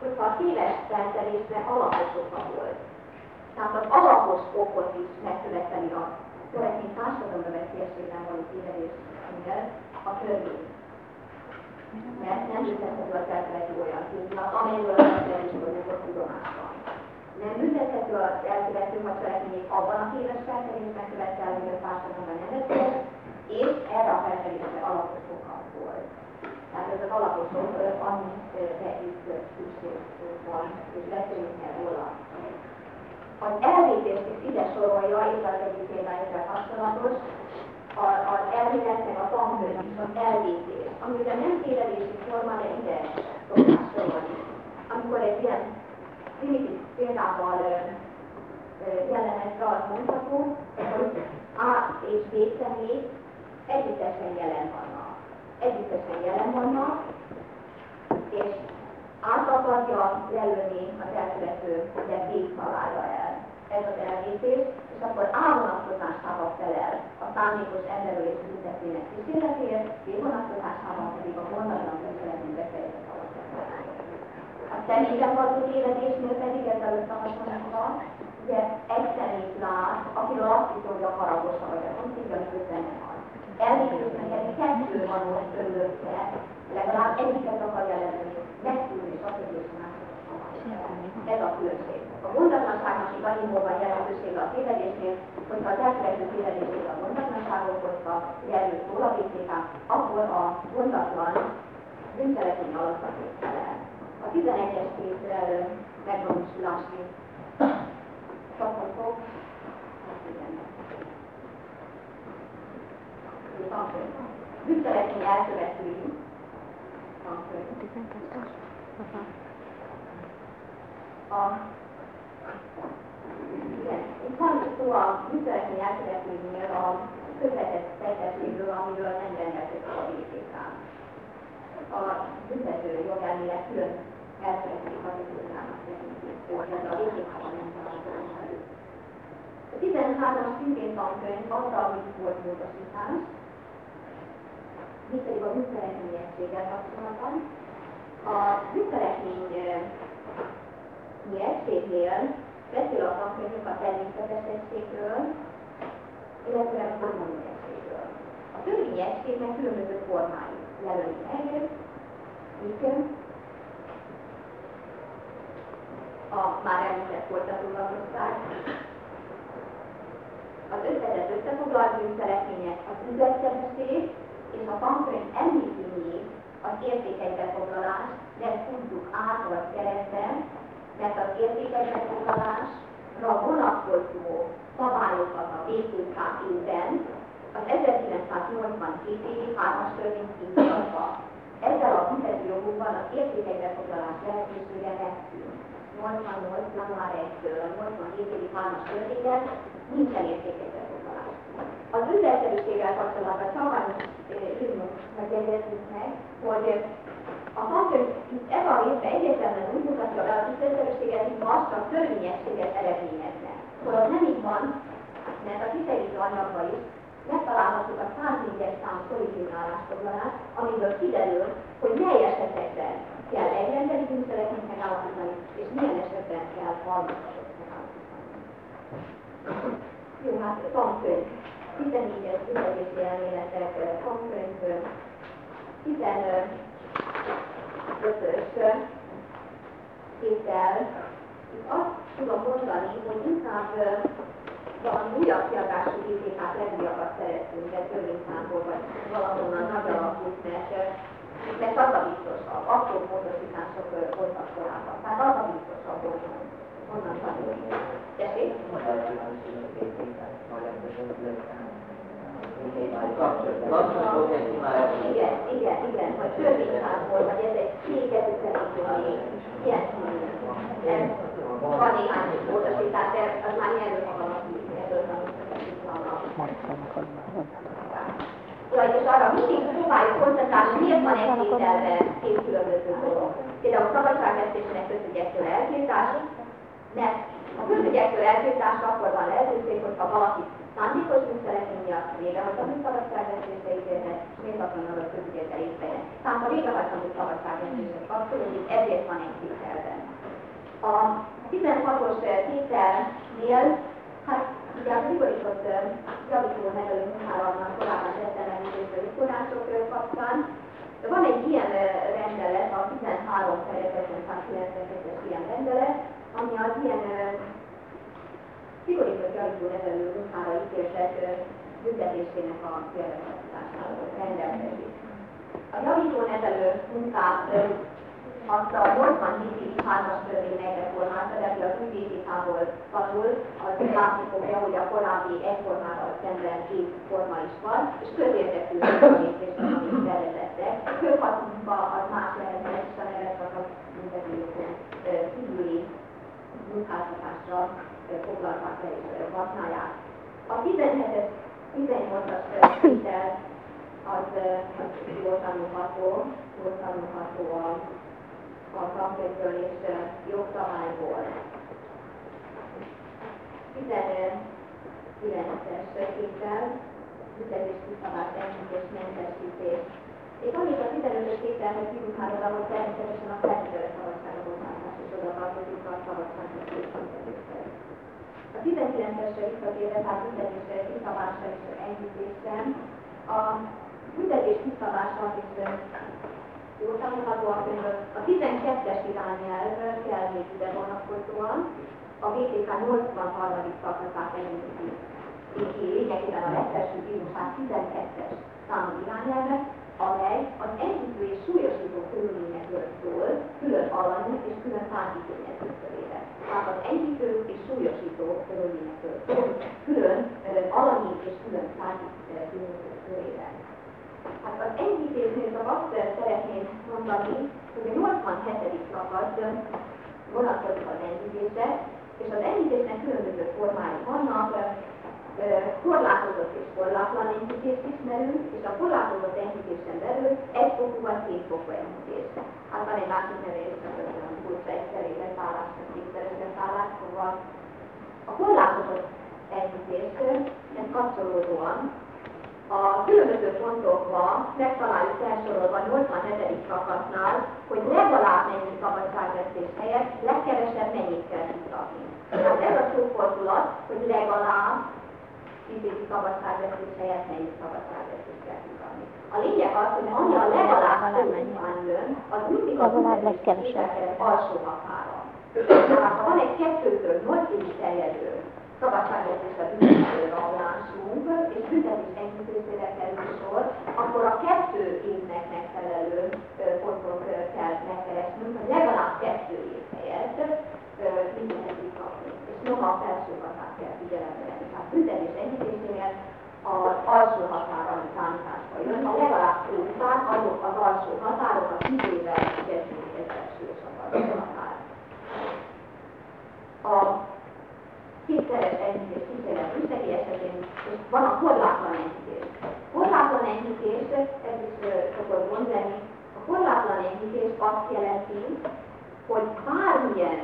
hogyha a téves feltelésre alapos oka volt. Tehát az alapos okot is megköveteli a törekmény társadalomra veszélyességben való tévedésnél a törvény. Mert nem büntethető az elkövető olyan pillanat, amelyről az elkövető tudomás van nem büntethető az elkövető, ha cselekményét abban a téves feltelésben követel, hogy a társadalomban nevetés, és erre a feltelésre alapos oka volt. Tehát ez az alapos ok, amire itt szükség van, és beszélünk kell róla. Az elvétést is ide sorolja, és az egyik ezzel kapcsolatos, az elméletnek a tankönyv is, az elvétés, ami ugye nem tévedési forma, de ide szokás sorolni. Amikor egy ilyen primitív példával jelenetre azt mondható, hogy A és B személy együttesen jelen vannak. Együttesen jelen vannak, és át akarja jelölni az elkövető, de B találja el. Ez az elvétés, és akkor A vonatkozásával felel a szándékos emberölés büntetének kísérletért, B vonatkozásával pedig a bűncselekmény befejezett alapvetően. A személyben való tévedésnél pedig ezelőtt a hasonlítva, ugye egy személyt lát, akiről azt hiszi, hogy a haragos vagy a ő benne van. Elvégzőt neked kettő van most körülötte, legalább egyiket akarja lenni, megszűnni, és azt is Ez a különbség. A gondatlanságnak is annyiból van jelentősége a tévedésnél, hogyha az elkövető tévedését a gondatlanság okozta, jelölt róla akkor a gondatlan bűncselekmény alatt felel. A 11-es tétel megvalósulási szakaszok, Bűncselekmény elkövetői A, igen, itt van szó a bűncselekmény elkövetőinél a közvetett tettességről, amiről nem rendelkezik a BTK. A büntető jogelmélet külön elfelejtik a bibliának ez a végéhában nem található A 13-as szintén tankönyv azzal, hogy volt módosítás, mi pedig a bűncselekmény egységgel kapcsolatban. A bűncselekmény egységnél beszél a tankönyvünk a természetes egységről, illetve a hormoni egységről. A törvényi egységnek különböző formái jelölik meg, így a már említett folytatólagosság. Az összetett összefoglalt bűncselekmények az üzletszerűség és a tankönyv említi még az értékegybefoglalás, de tudjuk át vagy mert az értékegybefoglalásra vonatkozó szabályokat a BTK-ben az 1987 évi hármas törvény kimutatva. Ezzel a büntető jogunkban az értékekre foglalás lehetősége megszűnt. 88. január 1-től a 87 évi hármas törvényen nincsen értékekre foglalás. Az üzletszerűséggel kapcsolatban Csaványos írnok megjegyezzük meg, hogy a tankönyv ez a része egyértelműen úgy mutatja be az üzletszerűséget, mint azt csak törvényességet eredményezne. Szóval nem így van, mert a kiterítő anyagban is megtalálhatjuk a 104-es szám szolidium állásfoglalást, amiből kiderül, hogy mely esetekben kell egyrendeli bűncselekményt megállapítani, és milyen esetben kell harmadasot megállapítani. Jó, hát tankönyv. 14-es büntetési elméletek tankönyv, 15-ös tétel. Itt azt tudom mondani, hogy inkább valami újabb kiadású DTK-t legújabbat szerettünk, de törvényszámból, vagy valahonnan nagy alakult, mert, mert az a biztosabb, apró módosítások voltak korábban. Tehát az a biztosabb, hogy onnan tanulni. Tessék? Igen, igen, igen, hogy törvényszámból, vagy ez egy kékezű szerintű ilyen van néhány módosítás, de az már nyelvű van és arra mindig próbáljuk koncentrálni, miért van egy tételve két különböző dolog. Például a szabadságvesztésnek közügyektől eltiltás, mert a közügyektől eltiltás akkor van lehetőség, hogyha valaki szándékos bűncselekmény miatt végrehajtani szabadságvesztésre ítélhet, és méltatlanul a közügyekkel észrejen. Tehát a végrehajtani szabadságvesztésre kapcsolódik, ezért van egy tételben. A 16-os tételnél, hát Ugye a frigorított javító nevelő munkálatnak korábban tettem említésre források kapcsán. Van egy ilyen rendelet, a 13 per 1992-es ilyen rendelet, ami az ilyen frigorított javító nevelő munkára ítéltek büntetésének a végrehajtásáról rendelkezik. A javító nevelő munkát azt a 87 3-as törvény megreformálta, de az új BTK-ból tanul, az látni fogja, hogy a korábbi egyformával szemben két forma is van, és közértekű és amit bevezettek. Főhaszmunkba az más lehetne, és a nevet a munkatójukon kívüli munkáltatásra foglalták el és használják. A 17-es, 18-as tétel az, az jól tanulható, jól tanulható a a tankönyvből és jogszabályból. 19-es tétel, büntetés kiszabás, enyhítés, mentesítés. És annyit a 15-ös tételhez kívülháról, ahol természetesen a feltételes szabadságra bocsátás is oda tartozik a szabadságos büntetéshez. A 19-esre visszatérve, tehát büntetésre kiszabásra és enyhítésre, a büntetés kiszabása is jól tanulható a könyvből. A 12-es irányelv kell még ide vonatkozóan, a VTK 83. szakaszát említi lényegében a legfelső bíróság 12-es számú irányelve, amely az enyhítő és súlyosító körülményekről szól, külön alanyú és külön tárgyítényező körére. Tehát az enyhítő és súlyosító körülményekről szól, külön alanyú és külön tárgyítényező körére. Hát az csak azt szeretném mondani, hogy a 87. szakasz vonatkozik az enyhítésre, és az enyhítésnek különböző formái vannak, korlátozott és korlátlan enyhítést ismerünk, és a korlátozott enyhítésen belül egy fokú vagy két fokú enyhítés. Hát van egy másik neve is, hogy kurva egyszerű beszállás, vagy kétszeres beszállás, szóval a korlátozott enyhítésnek kapcsolódóan a különböző pontokban megtaláljuk felsorolva 87. szakasznál, hogy legalább mennyi szabadságvesztés helyett legkevesebb mennyit kell kiszabni. Tehát ez a csúfordulat, hogy legalább fizéki szabadságvesztés helyett mennyi szabadságvesztés kell kiszabni. A lényeg az, hogy ami a legalább után jön, az mindig a legkevesebb alsó határa. Tehát ha van egy kettőtől 8 évig terjedő szabadságérzésre a vallásunk, és büntetés enyhítősére kerül sor, akkor a kettő évnek megfelelő pontot kell megkeresnünk, hogy legalább kettő év helyett mindent kapni. És noha a felső határ kell figyelembe venni. Tehát büntetés enyhítésénél az alsó határ, ami számításba jön, ha legalább próbál, azok az alsó határok a kivével kezdjük egy felső határ. A kétszeres enyhítés, kétszeres ügyszegi esetén van a korlátlan enyhítés. Korlátlan enyhítés, ez is szokott mondani, a korlátlan enyhítés azt jelenti, hogy bármilyen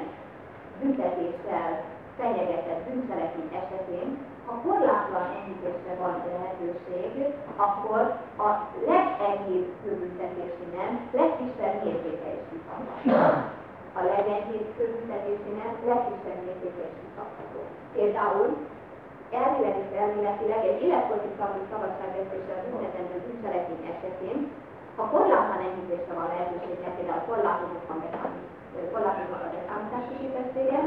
büntetéssel fenyegetett bűncselekmény esetén, ha korlátlan enyhítésre van lehetőség, akkor a legenyhébb büntetési nem legkisebb mértéke is kiszabható. A legenyhébb nem legkisebb mértéke is kiszabható. Például elvileg és elméletileg egy életpolitikai szabadságvesztéssel büntetendő bűncselekmény esetén, ha korlátlan enyhítésre van lehetőség, például korlátozott van korlátozva a beszámítási képessége,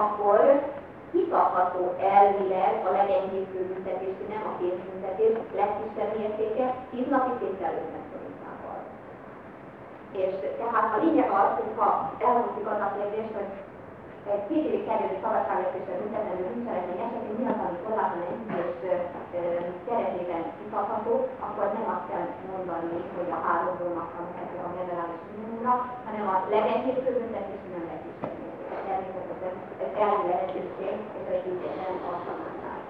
akkor kiszabható elvileg a legenyhébb büntetés, nem a pénzbüntetés, legkisebb mértéke 10 napi 250 forintával. És tehát a lényeg az, hogy ha elhangzik az a kérdés, hogy egy két évig kerülő szabadságvesztésre büntetendő bűncselekmény esetén mi az, ami korlátlan enyhítés keretében kiszabható, akkor nem azt kell mondani, hogy a három hónap, amiket a generális minimumra, hanem a legenyhébb büntetés nem legkisebb természetesen ez elvi és egy így nem alkalmaznál.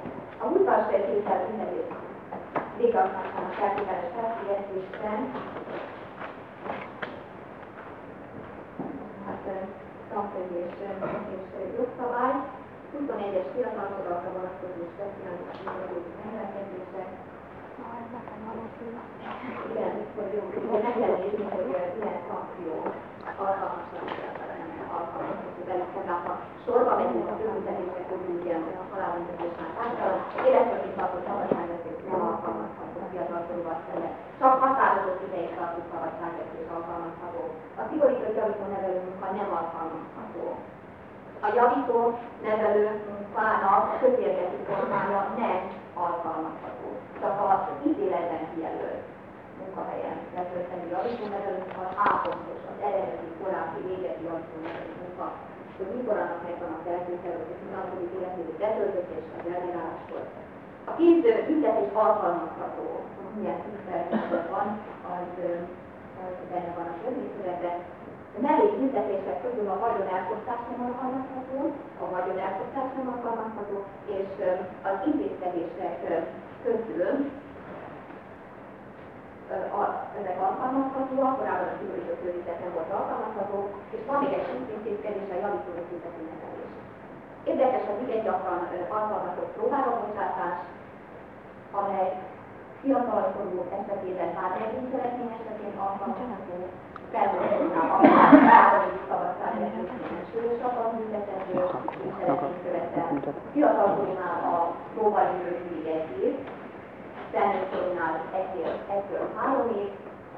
A 20-as tétel büntetés végrehajtásának feltételes felfüggesztésben hát tankönyv és, és jogszabály, 21-es fiatalkorokra vonatkozó speciális rendelkezések, igen, hogy jó, hogy meg kell nézni, hogy milyen szankció alkalmasak alkalmazható velük, tehát ha sorba megyünk a közvetelések közül, ugye a halálbüntetés már általán, életörtény tartott szabadságvesztés nem alkalmazható fiatalkorúval szemben. Csak ideig tartott szabadságvesztés alkalmazható. A szigorított javító nevelő munka nem alkalmazható. A javító nevelő munkának a közérdekű formája nem alkalmazható. Csak a ítéletben kijelölt munkahelyen letölteni javítónevelő munka, A pontos, az eredeti korábbi végeti javítónevelő munka, hogy mikor annak megvan a feltételő, hogy mindenkodik életévé betöltött és az elbíráláskor. A két büntetés alkalmazható, milyen feltétel van, az, az benne van a törvényszövegben. A mellék büntetések közül a vagyonelfosztás nem alkalmazható, a vagyonelfosztás nem alkalmazható, és az intézkedések közül ezek alkalmazhatóak, korábban a kiborított környezet nem volt alkalmazható, és van még egy intézkedés, a javító szinteti nevelés. Érdekes az igen gyakran alkalmazott próbálóbocsátás, amely fiatalkorú esetében bármilyen szeretnény esetén alkalmazható, felmondhatnál akár három szabadságlehetőségben súlyosabban büntetendő bűncselekmény követel. Fiatalkorúnál a próbaidő mindig egy év, felnőttkorunál egytől, három év,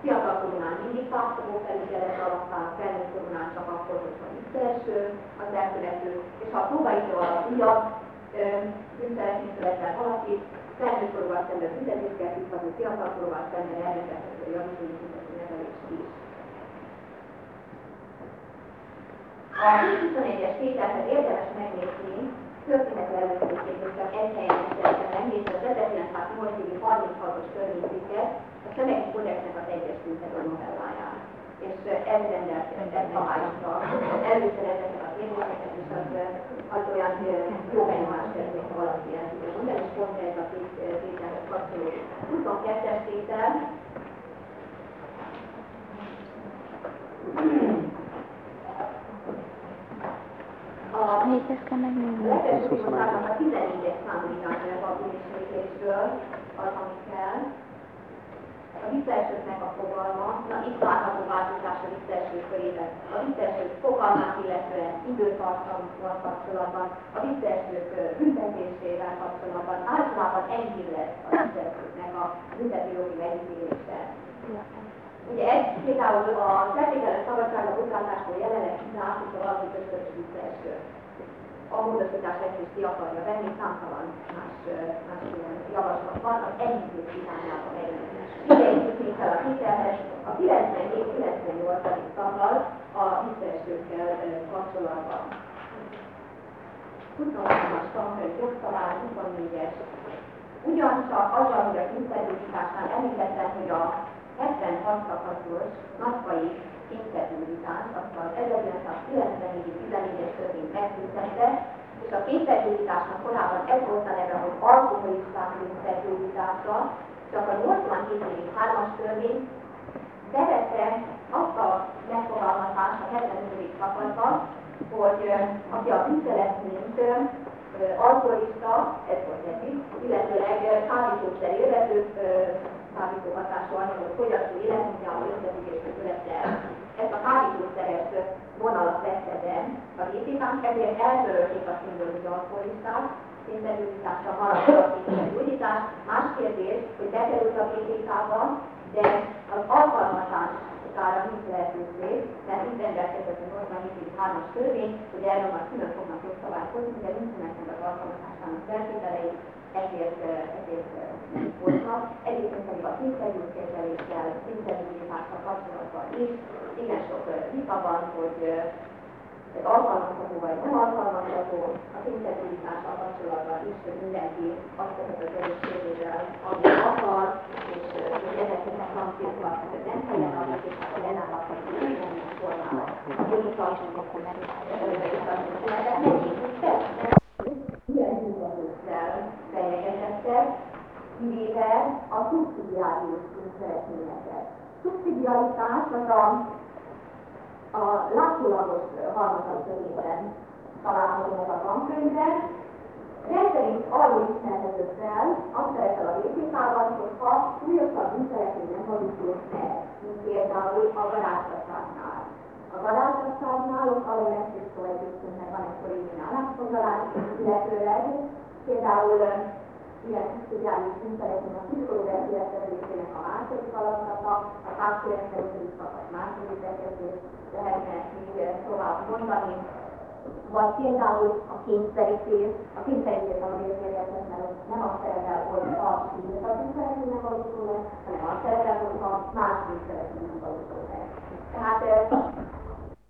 fiatalkorunál mindig pártfogó felügyelet alatt áll, felnőttkorunál csak akkor, hogyha visszaeső az elkövető, és ha a próbaidő alatt újabb bűncselekmény követel valaki, felnőttkorúval szemben büntetést kell kiszabni, fiatalkorúval szemben elrendelhető javítani büntető nevelés is. A 21-es tételhez érdemes megnézni, történeti előkészítésben csak egy helyen szeretem megnézni az 1908 évi 36-os törvénycikket, a Szemegyi Kodexnek az egyes büntető novelláján. És ez rendelkezik, ez szabályozta először ezeket a kérdéseket, és az, az olyan jó benyomást tesz, hogyha valaki el tudja mondani, és pont ez a tételhez kapcsolódik. 22-es tétel, a
Melyiket kell megnézni?
a 14-es számú irányelv a bűnösségésről, az, ami kell. A visszaesőknek a fogalma, na itt látható változás a visszaeső körében. A visszaesők fogalmát, illetve időtartammal kapcsolatban, a visszaesők büntetésével kapcsolatban általában ennyi lesz a visszaesőknek a büntetőjogi megítélése. Ugye ez például a feltételes szabadsága bocsátáskor jelenleg kizárt, hogyha valami ötös visszaeső. A módosítás ezt is ki akarja venni, számtalan más, más javaslat van, az enyhítés irányába megy. Idejézítni kell a hitelhez, a 97-98. szakal a visszaesőkkel kapcsolatban. 23-as tankönyv jogszabály, 24-es. Ugyancsak azzal, hogy a kényszerűsításnál említettem, hogy a 76 szakaszos nagyfai kényszergyújtás, azt az 1994-14-es törvény megszüntette, és a kényszergyújtásnak korábban ez volt a neve, hogy alkoholisták kényszergyújtása, csak a 87 évi 3-as törvény szerette azt a megfogalmazást a 75. szakaszban, hogy aki a bűntelet mint alkoholista, ez volt neki, illetőleg kábítószer élvező, kábító hatású anyagot fogyasztó életmódjával összefüggésbe követte el. Ezt a kábítószeres vonalat vette be a gépétán, ezért eltörölték a hogy alkoholistát, kényszerűsítással maradt a kényszerűsítás. Más kérdés, hogy bekerült a gépétába, de az alkalmazás utára nincs lehetőség, mert itt rendelkezett a 87 as törvény, hogy erről már külön fognak jogszabályt hozni, de nincsenek meg az alkalmazásának feltételei, ezért, ezért voltak. Egyébként pedig a kényszerűkezeléssel, kényszerűsítással kapcsolatban is igen sok vita van, hogy ez alkalmazható vagy nem alkalmazható, a kényszerűsítással kapcsolatban is, hogy mindenki azt tehet az erősségével, amit akar, és hogy ezeket a szankciókat nem kellene adni, és akkor elállhatnak, hogy minden formában. Úgyhogy tartsunk akkor Milyen hűvazókkel fenyegetettek, kivéve a szubszidiárius bűncselekményeket. Szubszidiaritás az a a látszólagos harmadik törvényben található meg a tankönyvben. Rendszerint arról ismerhető fel, azt szerepel a végkészában, hogy ha súlyosabb bűncselekmény nem valósul meg, mint például a garázsasságnál. A garázsasságnál ott alul lesz szó egyébként, mert van egy korégiai állásfoglalás, illetőleg például ilyen szubszidiális bűncselekmény a pszichológiai életterülésének a második alapjata, a társadalmi szakasz második bekezdés, lehetne még tovább mondani, vagy például a kényszerítés, a kényszerítés a értéketes, mert nem azt szerepel, hogy a bűnöket szeretnének valósulni, hanem azt szerepel, hogy a más bűnszeretnének